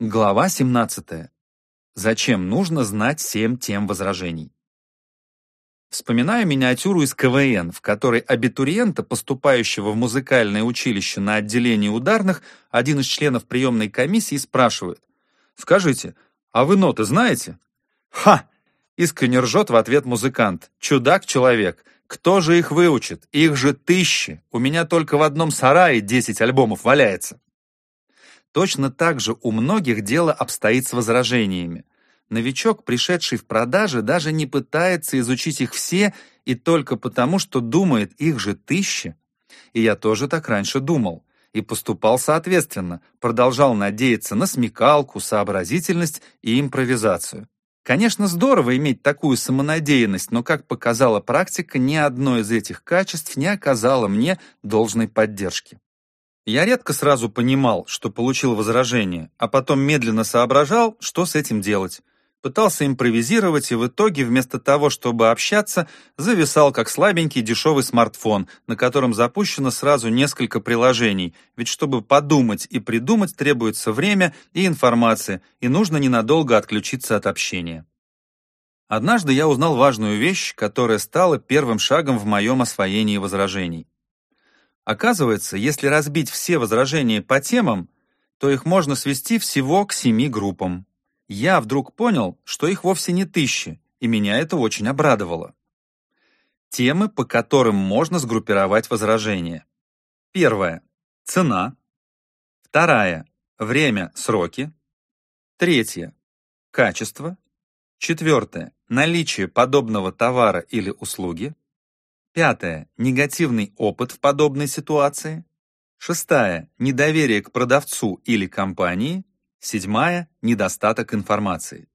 Глава 17. Зачем нужно знать семь тем возражений? Вспоминаю миниатюру из КВН, в которой абитуриента, поступающего в музыкальное училище на отделении ударных, один из членов приемной комиссии спрашивает, «Скажите, а вы ноты знаете?» «Ха!» — искренне ржет в ответ музыкант. «Чудак-человек! Кто же их выучит? Их же тысячи! У меня только в одном сарае десять альбомов валяется!» Точно так же у многих дело обстоит с возражениями. Новичок, пришедший в продажи, даже не пытается изучить их все и только потому, что думает, их же тысячи. И я тоже так раньше думал. И поступал соответственно, продолжал надеяться на смекалку, сообразительность и импровизацию. Конечно, здорово иметь такую самонадеянность, но, как показала практика, ни одно из этих качеств не оказало мне должной поддержки. Я редко сразу понимал, что получил возражение, а потом медленно соображал, что с этим делать. Пытался импровизировать и в итоге, вместо того, чтобы общаться, зависал как слабенький дешевый смартфон, на котором запущено сразу несколько приложений, ведь чтобы подумать и придумать требуется время и информация, и нужно ненадолго отключиться от общения. Однажды я узнал важную вещь, которая стала первым шагом в моем освоении возражений. Оказывается, если разбить все возражения по темам, то их можно свести всего к семи группам. Я вдруг понял, что их вовсе не тысячи, и меня это очень обрадовало. Темы, по которым можно сгруппировать возражения. Первая – цена. Вторая – время, сроки. Третья – качество. Четвертое – наличие подобного товара или услуги. Пятое. Негативный опыт в подобной ситуации. Шестая. Недоверие к продавцу или компании. Седьмая. Недостаток информации.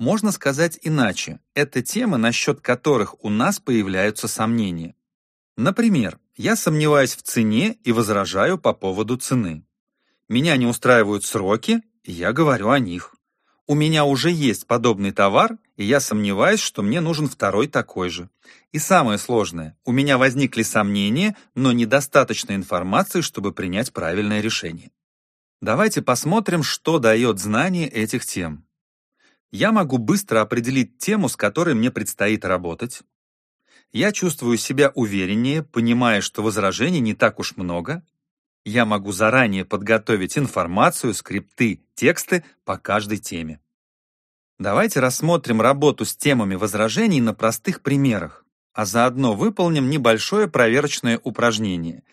Можно сказать иначе, это темы, насчет которых у нас появляются сомнения. Например, я сомневаюсь в цене и возражаю по поводу цены. Меня не устраивают сроки, и я говорю о них. У меня уже есть подобный товар, и я сомневаюсь, что мне нужен второй такой же. И самое сложное, у меня возникли сомнения, но недостаточно информации, чтобы принять правильное решение. Давайте посмотрим, что дает знание этих тем. Я могу быстро определить тему, с которой мне предстоит работать. Я чувствую себя увереннее, понимая, что возражений не так уж много, я могу заранее подготовить информацию, скрипты, тексты по каждой теме. Давайте рассмотрим работу с темами возражений на простых примерах, а заодно выполним небольшое проверочное упражнение.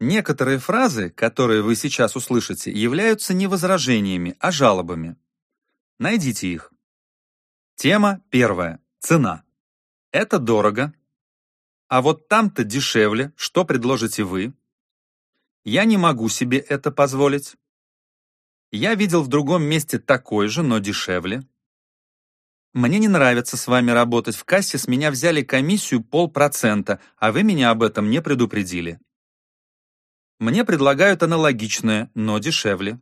Некоторые фразы, которые вы сейчас услышите, являются не возражениями, а жалобами. Найдите их. Тема первая. Цена. Это дорого. А вот там-то дешевле, что предложите вы? Я не могу себе это позволить. Я видел в другом месте такой же, но дешевле. Мне не нравится с вами работать в кассе, с меня взяли комиссию полпроцента, а вы меня об этом не предупредили. Мне предлагают аналогичное, но дешевле.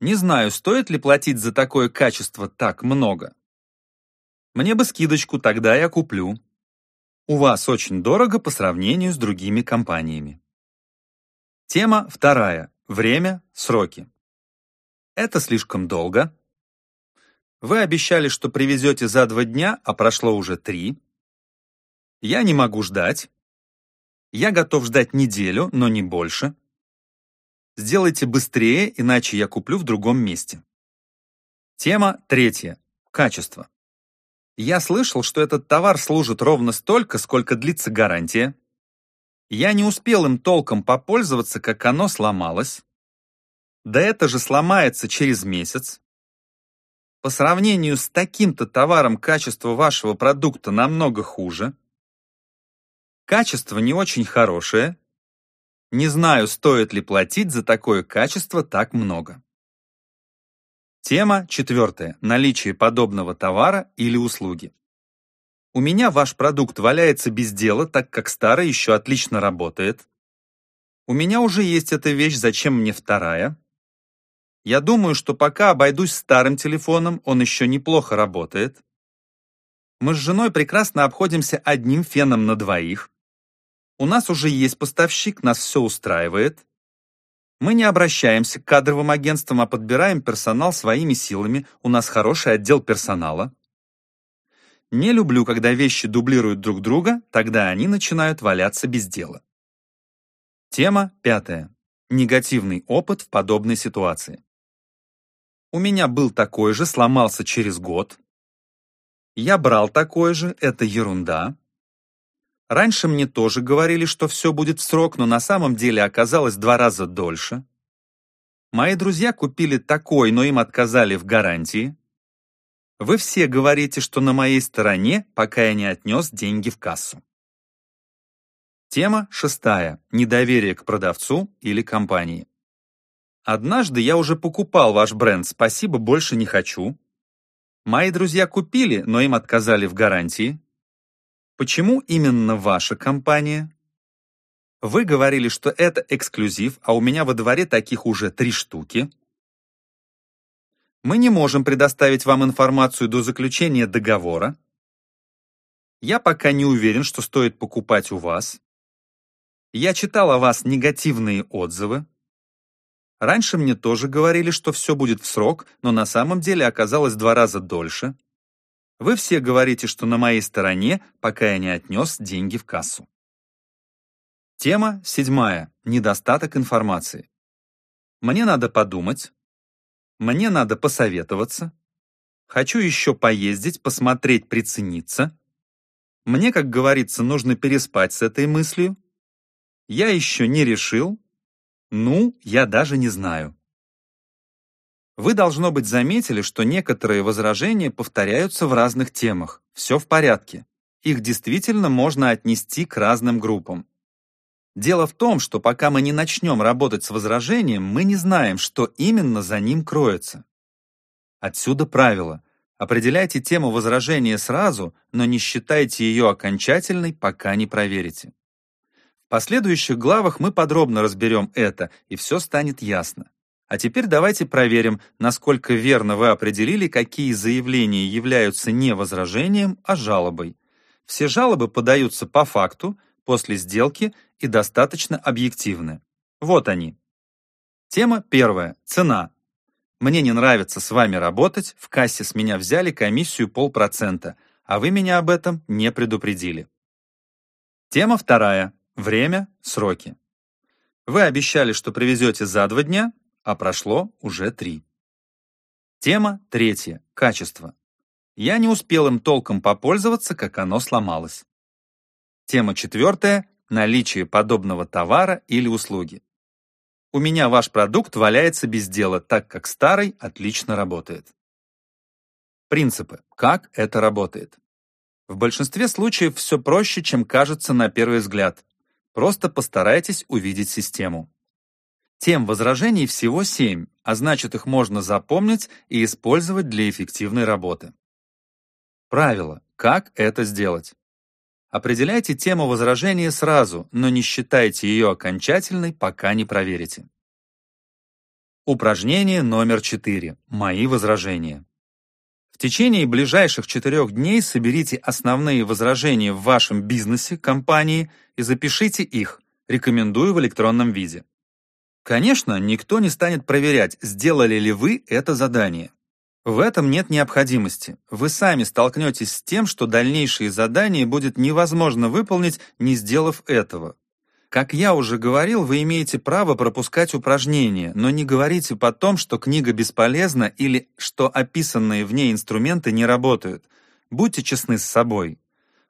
Не знаю, стоит ли платить за такое качество так много. Мне бы скидочку, тогда я куплю. У вас очень дорого по сравнению с другими компаниями. Тема вторая. Время, сроки. Это слишком долго. Вы обещали, что привезете за два дня, а прошло уже три. Я не могу ждать. Я готов ждать неделю, но не больше. Сделайте быстрее, иначе я куплю в другом месте. Тема третья. Качество. Я слышал, что этот товар служит ровно столько, сколько длится гарантия. Я не успел им толком попользоваться, как оно сломалось. Да это же сломается через месяц. По сравнению с таким-то товаром качество вашего продукта намного хуже. Качество не очень хорошее. Не знаю, стоит ли платить за такое качество так много. Тема четвертая. Наличие подобного товара или услуги. У меня ваш продукт валяется без дела, так как старый еще отлично работает. У меня уже есть эта вещь, зачем мне вторая? Я думаю, что пока обойдусь старым телефоном, он еще неплохо работает. Мы с женой прекрасно обходимся одним феном на двоих. У нас уже есть поставщик, нас все устраивает. Мы не обращаемся к кадровым агентствам, а подбираем персонал своими силами, у нас хороший отдел персонала. Не люблю, когда вещи дублируют друг друга, тогда они начинают валяться без дела. Тема пятая. Негативный опыт в подобной ситуации. У меня был такой же, сломался через год. Я брал такой же, это ерунда. Раньше мне тоже говорили, что все будет в срок, но на самом деле оказалось два раза дольше. Мои друзья купили такой, но им отказали в гарантии. Вы все говорите, что на моей стороне, пока я не отнес деньги в кассу. Тема шестая. Недоверие к продавцу или компании. Однажды я уже покупал ваш бренд, спасибо, больше не хочу. Мои друзья купили, но им отказали в гарантии. Почему именно ваша компания? Вы говорили, что это эксклюзив, а у меня во дворе таких уже три штуки. Мы не можем предоставить вам информацию до заключения договора. Я пока не уверен, что стоит покупать у вас. Я читал о вас негативные отзывы. Раньше мне тоже говорили, что все будет в срок, но на самом деле оказалось два раза дольше. Вы все говорите, что на моей стороне, пока я не отнес деньги в кассу. Тема седьмая. Недостаток информации. Мне надо подумать. Мне надо посоветоваться. Хочу еще поездить, посмотреть, прицениться. Мне, как говорится, нужно переспать с этой мыслью. Я еще не решил. Ну, я даже не знаю. Вы, должно быть, заметили, что некоторые возражения повторяются в разных темах. Все в порядке. Их действительно можно отнести к разным группам. Дело в том, что пока мы не начнем работать с возражением, мы не знаем, что именно за ним кроется. Отсюда правило. Определяйте тему возражения сразу, но не считайте ее окончательной, пока не проверите. В последующих главах мы подробно разберем это, и все станет ясно. А теперь давайте проверим, насколько верно вы определили, какие заявления являются не возражением, а жалобой. Все жалобы подаются по факту, после сделки и достаточно объективны. Вот они. Тема первая. Цена. Мне не нравится с вами работать, в кассе с меня взяли комиссию полпроцента, а вы меня об этом не предупредили. Тема вторая. Время, сроки. Вы обещали, что привезете за два дня, а прошло уже три. Тема третья. Качество. Я не успел им толком попользоваться, как оно сломалось. Тема четвертая. Наличие подобного товара или услуги. У меня ваш продукт валяется без дела, так как старый отлично работает. Принципы. Как это работает? В большинстве случаев все проще, чем кажется на первый взгляд. Просто постарайтесь увидеть систему. Тем возражений всего семь, а значит их можно запомнить и использовать для эффективной работы. Правило. Как это сделать? Определяйте тему возражения сразу, но не считайте ее окончательной, пока не проверите. Упражнение номер 4. Мои возражения. В течение ближайших четырех дней соберите основные возражения в вашем бизнесе, компании и запишите их. Рекомендую в электронном виде. Конечно, никто не станет проверять, сделали ли вы это задание. В этом нет необходимости. Вы сами столкнетесь с тем, что дальнейшие задания будет невозможно выполнить, не сделав этого. Как я уже говорил, вы имеете право пропускать упражнения, но не говорите потом, что книга бесполезна или что описанные в ней инструменты не работают. Будьте честны с собой.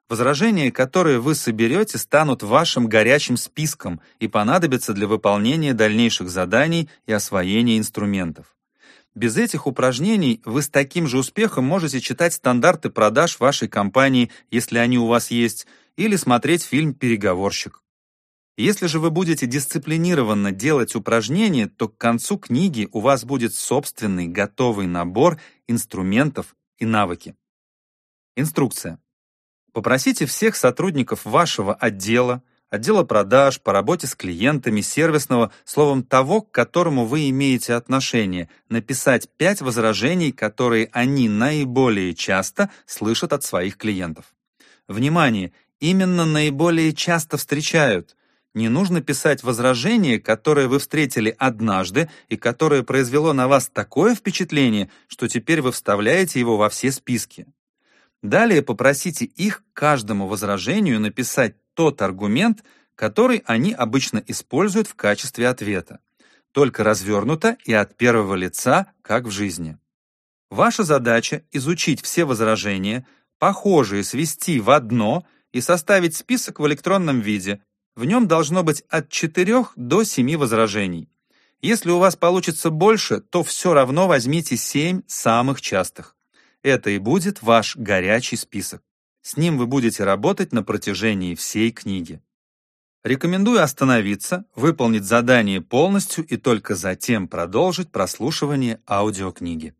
Возражения, которые вы соберете, станут вашим горячим списком и понадобятся для выполнения дальнейших заданий и освоения инструментов. Без этих упражнений вы с таким же успехом можете читать стандарты продаж вашей компании, если они у вас есть, или смотреть фильм «Переговорщик». Если же вы будете дисциплинированно делать упражнения, то к концу книги у вас будет собственный готовый набор инструментов и навыки. Инструкция. Попросите всех сотрудников вашего отдела, отдела продаж, по работе с клиентами, сервисного, словом, того, к которому вы имеете отношение, написать пять возражений, которые они наиболее часто слышат от своих клиентов. Внимание! Именно наиболее часто встречают. Не нужно писать возражение, которое вы встретили однажды и которое произвело на вас такое впечатление, что теперь вы вставляете его во все списки. Далее попросите их каждому возражению написать тот аргумент, который они обычно используют в качестве ответа, только развернуто и от первого лица, как в жизни. Ваша задача — изучить все возражения, похожие свести в одно и составить список в электронном виде, в нем должно быть от 4 до 7 возражений. Если у вас получится больше, то все равно возьмите 7 самых частых. Это и будет ваш горячий список. С ним вы будете работать на протяжении всей книги. Рекомендую остановиться, выполнить задание полностью и только затем продолжить прослушивание аудиокниги.